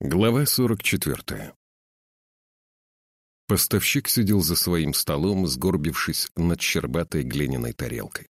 Глава 44. Поставщик сидел за своим столом, сгорбившись над щербатой глиняной тарелкой.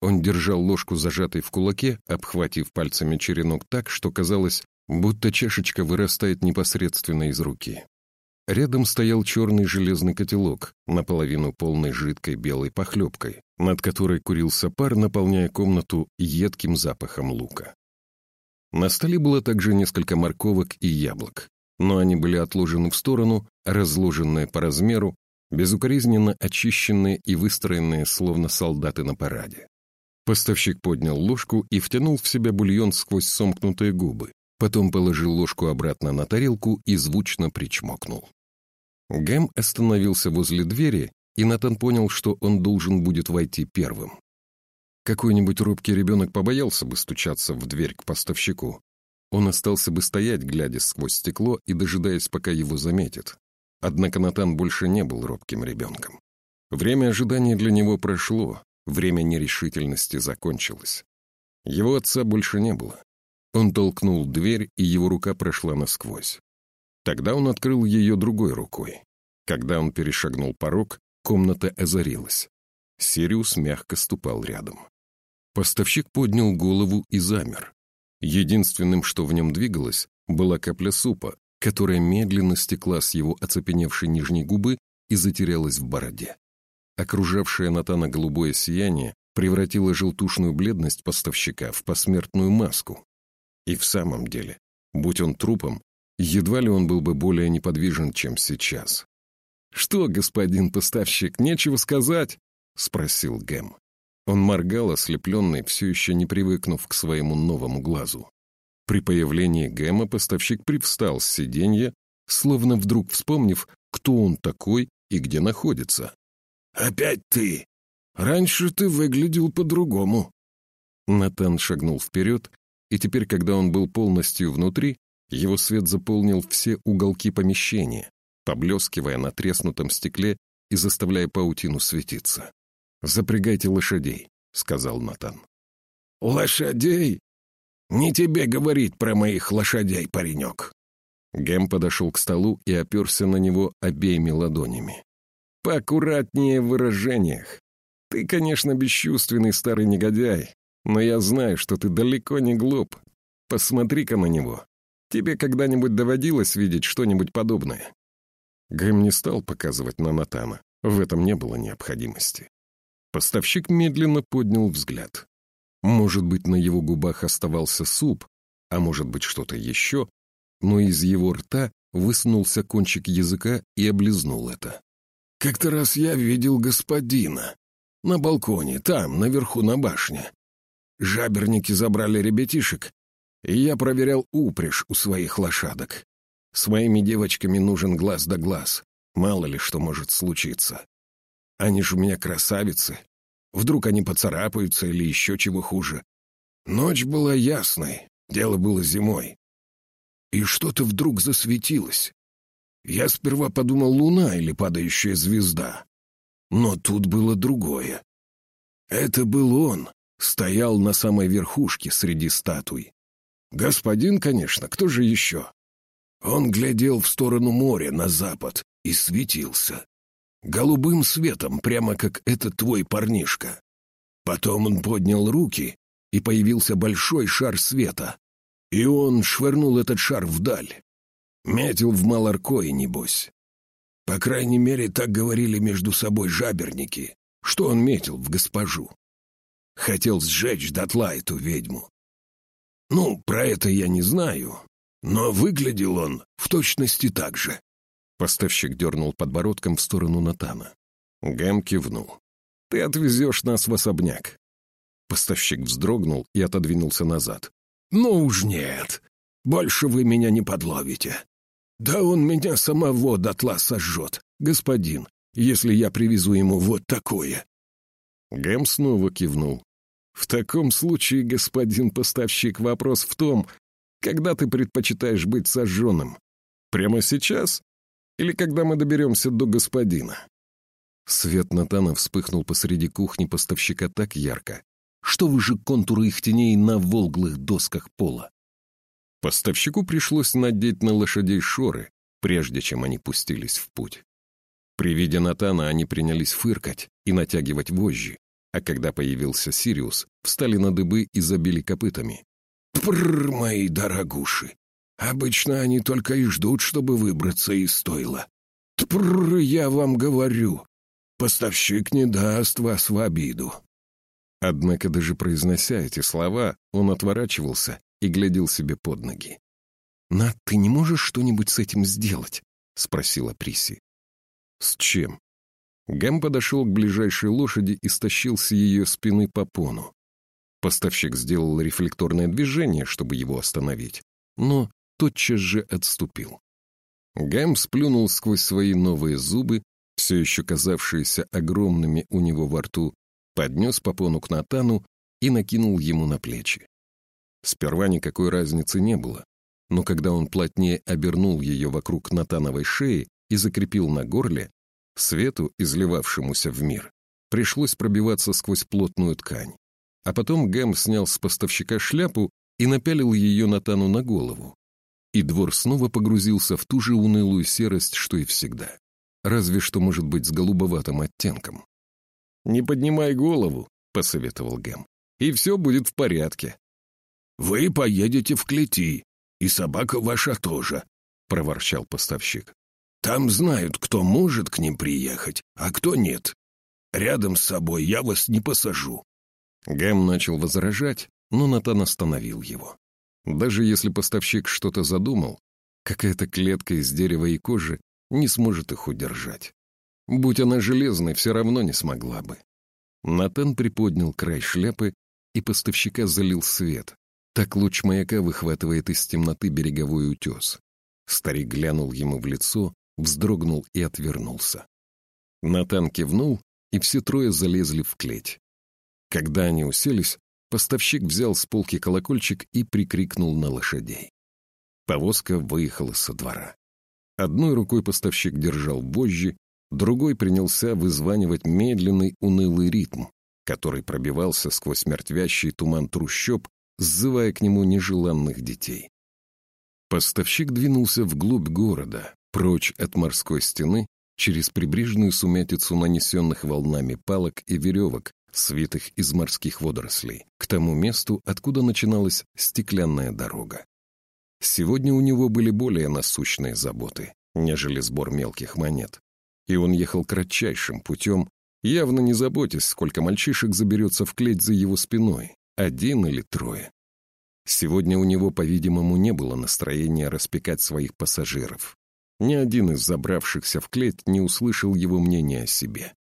Он держал ложку, зажатой в кулаке, обхватив пальцами черенок так, что казалось, будто чашечка вырастает непосредственно из руки. Рядом стоял черный железный котелок, наполовину полный жидкой белой похлебкой, над которой курился пар, наполняя комнату едким запахом лука. На столе было также несколько морковок и яблок, но они были отложены в сторону, разложенные по размеру, безукоризненно очищенные и выстроенные, словно солдаты на параде. Поставщик поднял ложку и втянул в себя бульон сквозь сомкнутые губы, потом положил ложку обратно на тарелку и звучно причмокнул. Гэм остановился возле двери, и Натан понял, что он должен будет войти первым. Какой-нибудь робкий ребенок побоялся бы стучаться в дверь к поставщику. Он остался бы стоять, глядя сквозь стекло и дожидаясь, пока его заметят. Однако Натан больше не был робким ребенком. Время ожидания для него прошло, время нерешительности закончилось. Его отца больше не было. Он толкнул дверь, и его рука прошла насквозь. Тогда он открыл ее другой рукой. Когда он перешагнул порог, комната озарилась. Сириус мягко ступал рядом. Поставщик поднял голову и замер. Единственным, что в нем двигалось, была капля супа, которая медленно стекла с его оцепеневшей нижней губы и затерялась в бороде. Окружавшее Натана голубое сияние превратило желтушную бледность поставщика в посмертную маску. И в самом деле, будь он трупом, Едва ли он был бы более неподвижен, чем сейчас. «Что, господин поставщик, нечего сказать?» — спросил Гэм. Он моргал, ослепленный, все еще не привыкнув к своему новому глазу. При появлении Гэма поставщик привстал с сиденья, словно вдруг вспомнив, кто он такой и где находится. «Опять ты! Раньше ты выглядел по-другому!» Натан шагнул вперед, и теперь, когда он был полностью внутри, его свет заполнил все уголки помещения, поблескивая на треснутом стекле и заставляя паутину светиться. «Запрягайте лошадей», — сказал Натан. «Лошадей? Не тебе говорить про моих лошадей, паренек». Гэм подошел к столу и оперся на него обеими ладонями. «Поаккуратнее в выражениях. Ты, конечно, бесчувственный старый негодяй, но я знаю, что ты далеко не глуп. Посмотри-ка на него. Тебе когда-нибудь доводилось видеть что-нибудь подобное?» Гэм не стал показывать на Натана. В этом не было необходимости. Поставщик медленно поднял взгляд. Может быть, на его губах оставался суп, а может быть, что-то еще, но из его рта высунулся кончик языка и облизнул это. «Как-то раз я видел господина. На балконе, там, наверху на башне. Жаберники забрали ребятишек и я проверял упряжь у своих лошадок. С моими девочками нужен глаз да глаз. Мало ли что может случиться. Они же у меня красавицы. Вдруг они поцарапаются или еще чего хуже. Ночь была ясной, дело было зимой. И что-то вдруг засветилось. Я сперва подумал луна или падающая звезда. Но тут было другое. Это был он, стоял на самой верхушке среди статуй. Господин, конечно, кто же еще? Он глядел в сторону моря, на запад, и светился. Голубым светом, прямо как этот твой парнишка. Потом он поднял руки, и появился большой шар света. И он швырнул этот шар вдаль. Метил в Маларкое, небось. По крайней мере, так говорили между собой жаберники, что он метил в госпожу. Хотел сжечь дотла эту ведьму. Ну, про это я не знаю, но выглядел он в точности так же. Поставщик дернул подбородком в сторону Натана. Гэм кивнул. «Ты отвезешь нас в особняк». Поставщик вздрогнул и отодвинулся назад. «Ну уж нет. Больше вы меня не подловите. Да он меня самого дотла сожжет, господин, если я привезу ему вот такое». Гэм снова кивнул. В таком случае, господин поставщик, вопрос в том, когда ты предпочитаешь быть сожженным? Прямо сейчас? Или когда мы доберемся до господина?» Свет Натана вспыхнул посреди кухни поставщика так ярко, что выжег контуры их теней на волглых досках пола. Поставщику пришлось надеть на лошадей шоры, прежде чем они пустились в путь. При виде Натана они принялись фыркать и натягивать вожжи, а когда появился Сириус, встали на дыбы и забили копытами. «Прррр, мои дорогуши! Обычно они только и ждут, чтобы выбраться из стойла. Тпррр, я вам говорю, поставщик не даст вас в обиду». Однако даже произнося эти слова, он отворачивался и глядел себе под ноги. «Над, ты не можешь что-нибудь с этим сделать?» — спросила Приси. «С чем?» Гэм подошел к ближайшей лошади и стащил с ее спины попону. Поставщик сделал рефлекторное движение, чтобы его остановить, но тотчас же отступил. Гэм сплюнул сквозь свои новые зубы, все еще казавшиеся огромными у него во рту, поднес попону к Натану и накинул ему на плечи. Сперва никакой разницы не было, но когда он плотнее обернул ее вокруг Натановой шеи и закрепил на горле, свету, изливавшемуся в мир, пришлось пробиваться сквозь плотную ткань. А потом Гэм снял с поставщика шляпу и напялил ее Натану на голову. И двор снова погрузился в ту же унылую серость, что и всегда. Разве что, может быть, с голубоватым оттенком. «Не поднимай голову», — посоветовал Гэм, — «и все будет в порядке». «Вы поедете в клети, и собака ваша тоже», — проворчал поставщик. «Там знают, кто может к ним приехать, а кто нет. Рядом с собой я вас не посажу». Гэм начал возражать, но Натан остановил его. Даже если поставщик что-то задумал, какая-то клетка из дерева и кожи не сможет их удержать. Будь она железной, все равно не смогла бы. Натан приподнял край шляпы, и поставщика залил свет, так луч маяка выхватывает из темноты береговой утес. Старик глянул ему в лицо, вздрогнул и отвернулся. Натан кивнул, и все трое залезли в клеть. Когда они уселись, поставщик взял с полки колокольчик и прикрикнул на лошадей. Повозка выехала со двора. Одной рукой поставщик держал вожжи, другой принялся вызванивать медленный унылый ритм, который пробивался сквозь мертвящий туман трущоб сзывая к нему нежеланных детей. Поставщик двинулся вглубь города, прочь от морской стены, через прибрежную сумятицу нанесенных волнами палок и веревок, свитых из морских водорослей, к тому месту, откуда начиналась стеклянная дорога. Сегодня у него были более насущные заботы, нежели сбор мелких монет, и он ехал кратчайшим путем, явно не заботясь, сколько мальчишек заберется в клеть за его спиной, один или трое. Сегодня у него, по-видимому, не было настроения распекать своих пассажиров. Ни один из забравшихся в клеть не услышал его мнения о себе.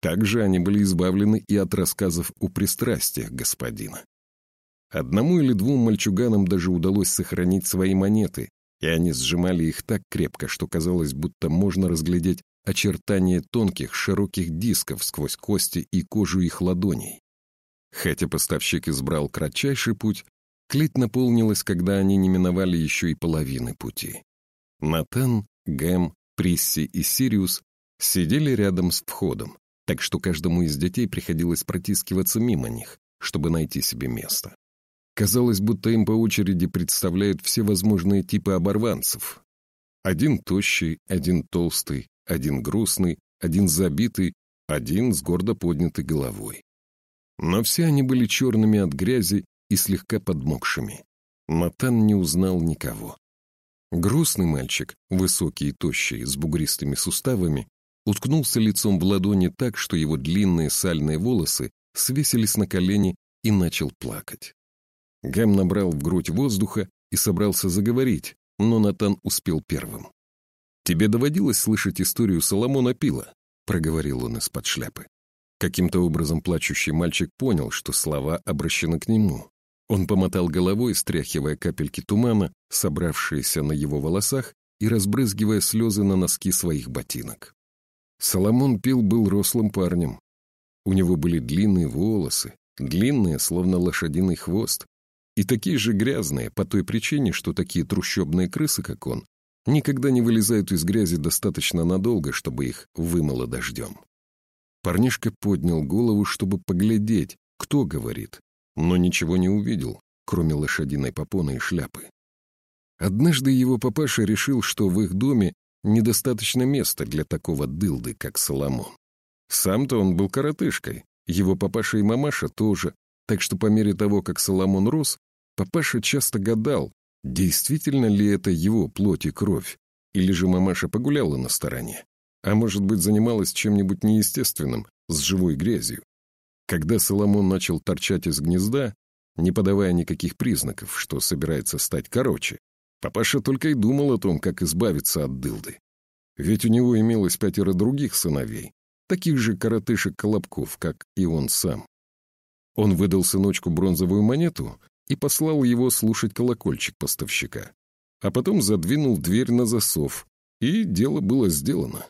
Также они были избавлены и от рассказов о пристрастиях господина. Одному или двум мальчуганам даже удалось сохранить свои монеты, и они сжимали их так крепко, что казалось, будто можно разглядеть очертания тонких широких дисков сквозь кости и кожу их ладоней. Хотя поставщик избрал кратчайший путь, клеть наполнилась, когда они не миновали еще и половины пути. Натан, Гэм, Присси и Сириус сидели рядом с входом, так что каждому из детей приходилось протискиваться мимо них, чтобы найти себе место. Казалось, будто им по очереди представляют все возможные типы оборванцев. Один тощий, один толстый, один грустный, один забитый, один с гордо поднятой головой. Но все они были черными от грязи и слегка подмокшими. Матан не узнал никого. Грустный мальчик, высокий и тощий, с бугристыми суставами, уткнулся лицом в ладони так, что его длинные сальные волосы свесились на колени и начал плакать. Гэм набрал в грудь воздуха и собрался заговорить, но Натан успел первым. «Тебе доводилось слышать историю Соломона Пила?» — проговорил он из-под шляпы. Каким-то образом плачущий мальчик понял, что слова обращены к нему. Он помотал головой, стряхивая капельки тумана, собравшиеся на его волосах, и разбрызгивая слезы на носки своих ботинок. Соломон Пил был рослым парнем. У него были длинные волосы, длинные, словно лошадиный хвост, и такие же грязные по той причине, что такие трущобные крысы, как он, никогда не вылезают из грязи достаточно надолго, чтобы их вымыло дождем. Парнишка поднял голову, чтобы поглядеть, кто говорит, но ничего не увидел, кроме лошадиной попоны и шляпы. Однажды его папаша решил, что в их доме недостаточно места для такого дылды, как Соломон. Сам-то он был коротышкой, его папаша и мамаша тоже, так что по мере того, как Соломон рос, папаша часто гадал, действительно ли это его плоть и кровь, или же мамаша погуляла на стороне, а может быть занималась чем-нибудь неестественным, с живой грязью. Когда Соломон начал торчать из гнезда, не подавая никаких признаков, что собирается стать короче, папаша только и думал о том, как избавиться от дылды. Ведь у него имелось пятеро других сыновей, таких же коротышек-колобков, как и он сам. Он выдал сыночку бронзовую монету и послал его слушать колокольчик поставщика, а потом задвинул дверь на засов, и дело было сделано.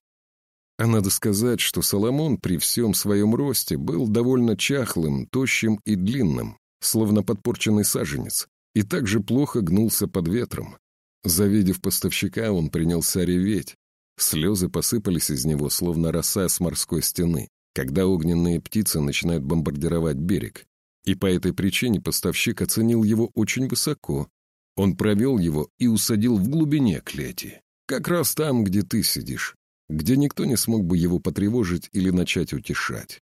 А надо сказать, что Соломон при всем своем росте был довольно чахлым, тощим и длинным, словно подпорченный саженец, и также плохо гнулся под ветром. Завидев поставщика, он принялся реветь. Слезы посыпались из него, словно роса с морской стены, когда огненные птицы начинают бомбардировать берег. И по этой причине поставщик оценил его очень высоко. Он провел его и усадил в глубине клети, как раз там, где ты сидишь, где никто не смог бы его потревожить или начать утешать.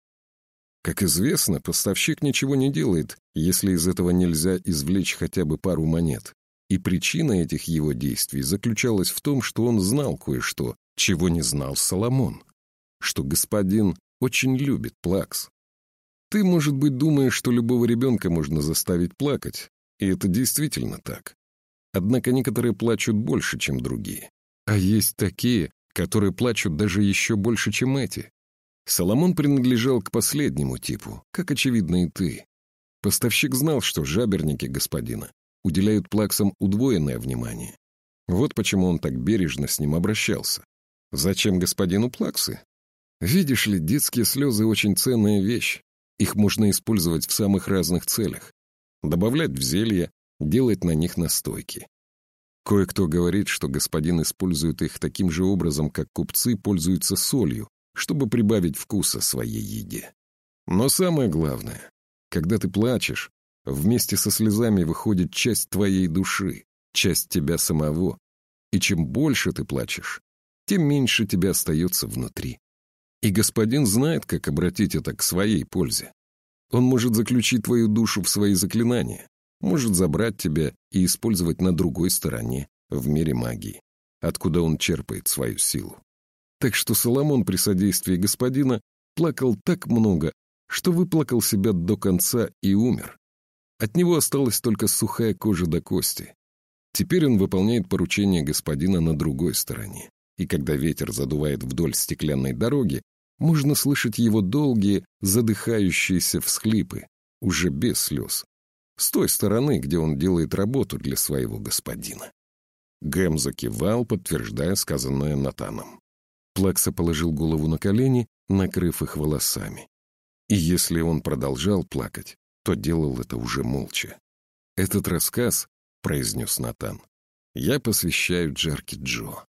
Как известно, поставщик ничего не делает, если из этого нельзя извлечь хотя бы пару монет. И причина этих его действий заключалась в том, что он знал кое-что, чего не знал Соломон, что господин очень любит плакс. Ты, может быть, думаешь, что любого ребенка можно заставить плакать, и это действительно так. Однако некоторые плачут больше, чем другие. А есть такие, которые плачут даже еще больше, чем эти. Соломон принадлежал к последнему типу, как очевидно и ты. Поставщик знал, что жаберники господина уделяют плаксам удвоенное внимание. Вот почему он так бережно с ним обращался. Зачем господину плаксы? Видишь ли, детские слезы очень ценная вещь. Их можно использовать в самых разных целях. Добавлять в зелье, делать на них настойки. Кое-кто говорит, что господин использует их таким же образом, как купцы пользуются солью, чтобы прибавить вкуса своей еде. Но самое главное, когда ты плачешь, вместе со слезами выходит часть твоей души, часть тебя самого. И чем больше ты плачешь, тем меньше тебя остается внутри. И господин знает, как обратить это к своей пользе. Он может заключить твою душу в свои заклинания, может забрать тебя и использовать на другой стороне, в мире магии, откуда он черпает свою силу. Так что Соломон при содействии господина плакал так много, что выплакал себя до конца и умер. От него осталась только сухая кожа до кости. Теперь он выполняет поручение господина на другой стороне. И когда ветер задувает вдоль стеклянной дороги, можно слышать его долгие, задыхающиеся всхлипы, уже без слез, с той стороны, где он делает работу для своего господина. Гэм закивал, подтверждая сказанное Натаном. Плакса положил голову на колени, накрыв их волосами. И если он продолжал плакать, то делал это уже молча. «Этот рассказ», — произнес Натан, — «я посвящаю Джарки Джо».